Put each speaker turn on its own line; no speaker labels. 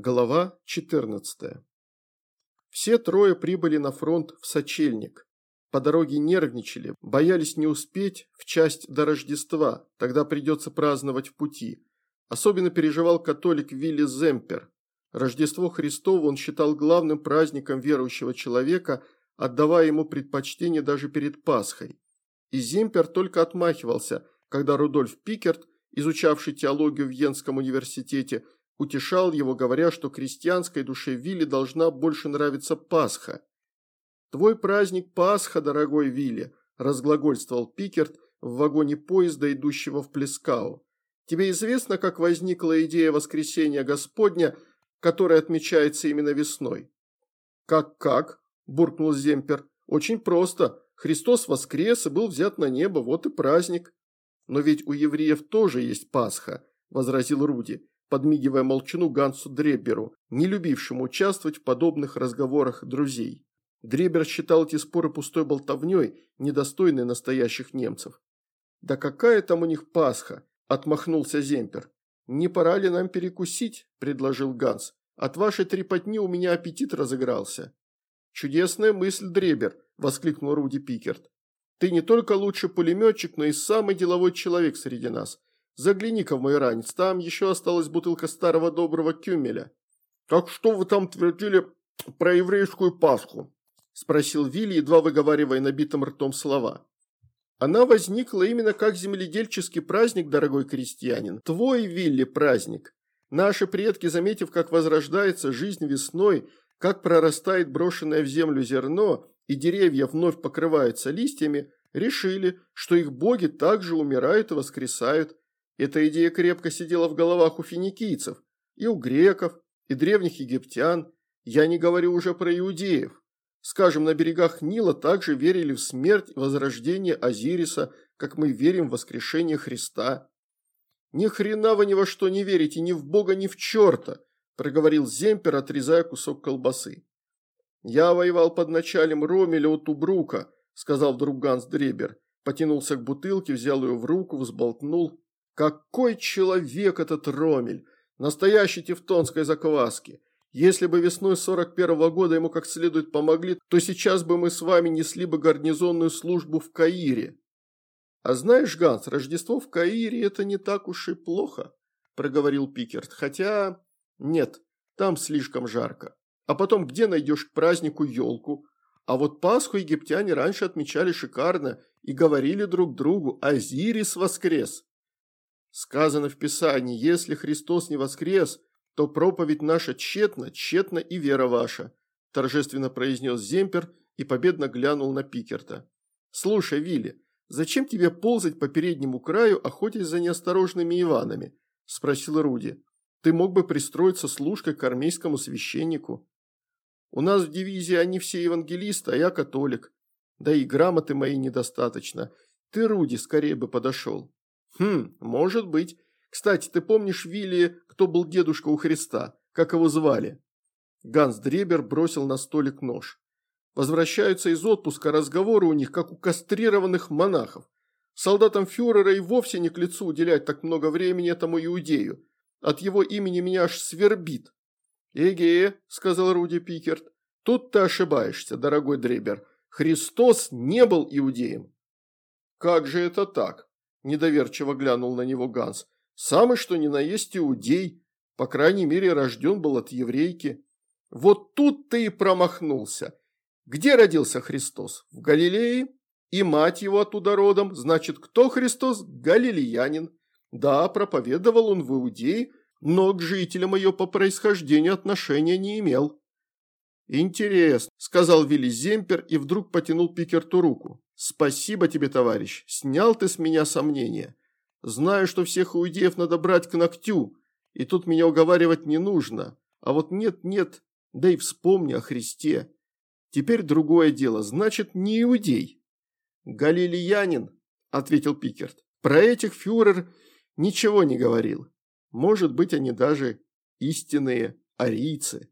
Глава 14. Все трое прибыли на фронт в Сочельник. По дороге нервничали, боялись не успеть в часть до Рождества, тогда придется праздновать в пути. Особенно переживал католик Вилли Земпер. Рождество Христово он считал главным праздником верующего человека, отдавая ему предпочтение даже перед Пасхой. И Земпер только отмахивался, когда Рудольф Пикерт, изучавший теологию в Йенском университете, утешал его, говоря, что крестьянской душе Вилли должна больше нравиться Пасха. «Твой праздник Пасха, дорогой Вилли», – разглагольствовал Пикерт в вагоне поезда, идущего в Плескау. «Тебе известно, как возникла идея воскресения Господня, которая отмечается именно весной?» «Как-как?» – буркнул Земпер. «Очень просто. Христос воскрес и был взят на небо, вот и праздник». «Но ведь у евреев тоже есть Пасха», – возразил Руди подмигивая молчану Гансу Дреберу, не любившему участвовать в подобных разговорах друзей. Дребер считал эти споры пустой болтовней, недостойной настоящих немцев. «Да какая там у них Пасха?» – отмахнулся Земпер. «Не пора ли нам перекусить?» – предложил Ганс. «От вашей трепотни у меня аппетит разыгрался». «Чудесная мысль, Дребер!» – воскликнул Руди Пикерт. «Ты не только лучший пулеметчик, но и самый деловой человек среди нас. Загляни-ка в мой ранец, там еще осталась бутылка старого доброго кюмеля». «Так что вы там твердили про еврейскую Пасху?» – спросил Вилли, едва выговаривая набитым ртом слова. «Она возникла именно как земледельческий праздник, дорогой крестьянин. Твой, Вилли, праздник. Наши предки, заметив, как возрождается жизнь весной, как прорастает брошенное в землю зерно, и деревья вновь покрываются листьями, решили, что их боги также умирают и воскресают, эта идея крепко сидела в головах у финикийцев, и у греков, и древних египтян, я не говорю уже про иудеев. Скажем, на берегах Нила также верили в смерть и возрождение Азириса, как мы верим в воскрешение Христа. «Ни хрена вы ни во что не верите, ни в Бога, ни в черта», проговорил Земпер, отрезая кусок колбасы. «Я воевал под началем Ромеля у Тубрука», сказал вдруг Ганс Дребер. Потянулся к бутылке, взял ее в руку, взболтнул. Какой человек этот Ромель! Настоящий тевтонской закваски! Если бы весной 41 -го года ему как следует помогли, то сейчас бы мы с вами несли бы гарнизонную службу в Каире. А знаешь, Ганс, Рождество в Каире это не так уж и плохо, проговорил Пикерт. Хотя, нет, там слишком жарко. А потом где найдешь к празднику елку? А вот Пасху египтяне раньше отмечали шикарно и говорили друг другу «Азирис воскрес». Сказано в Писании, если Христос не воскрес, то проповедь наша тщетна, тщетна и вера ваша», – торжественно произнес Земпер и победно глянул на Пикерта. «Слушай, Вилли, зачем тебе ползать по переднему краю, охотясь за неосторожными Иванами?» – спросил Руди. «Ты мог бы пристроиться служкой к армейскому священнику». «У нас в дивизии они все евангелисты, а я католик. Да и грамоты мои недостаточно. Ты, Руди, скорее бы подошел». «Хм, может быть. Кстати, ты помнишь, Вилли, кто был дедушка у Христа? Как его звали?» Ганс Дребер бросил на столик нож. Возвращаются из отпуска, разговоры у них, как у кастрированных монахов. Солдатам фюрера и вовсе не к лицу уделять так много времени этому иудею. От его имени меня аж свербит. «Эге», – сказал Руди Пикерт, – «тут ты ошибаешься, дорогой Дребер. Христос не был иудеем». «Как же это так?» Недоверчиво глянул на него Ганс. Самый что ни на есть иудей. По крайней мере, рожден был от еврейки. Вот тут ты и промахнулся. Где родился Христос? В Галилее? И мать его оттуда родом. Значит, кто Христос? Галилеянин. Да, проповедовал он в Иудее, но к жителям ее по происхождению отношения не имел. «Интересно», – сказал Вилли Земпер и вдруг потянул Пикерту руку. «Спасибо тебе, товарищ, снял ты с меня сомнения. Знаю, что всех иудеев надо брать к ногтю, и тут меня уговаривать не нужно. А вот нет-нет, да и вспомни о Христе. Теперь другое дело, значит, не иудей». «Галилеянин», – ответил Пикерт. «Про этих фюрер ничего не говорил. Может быть, они даже истинные арийцы».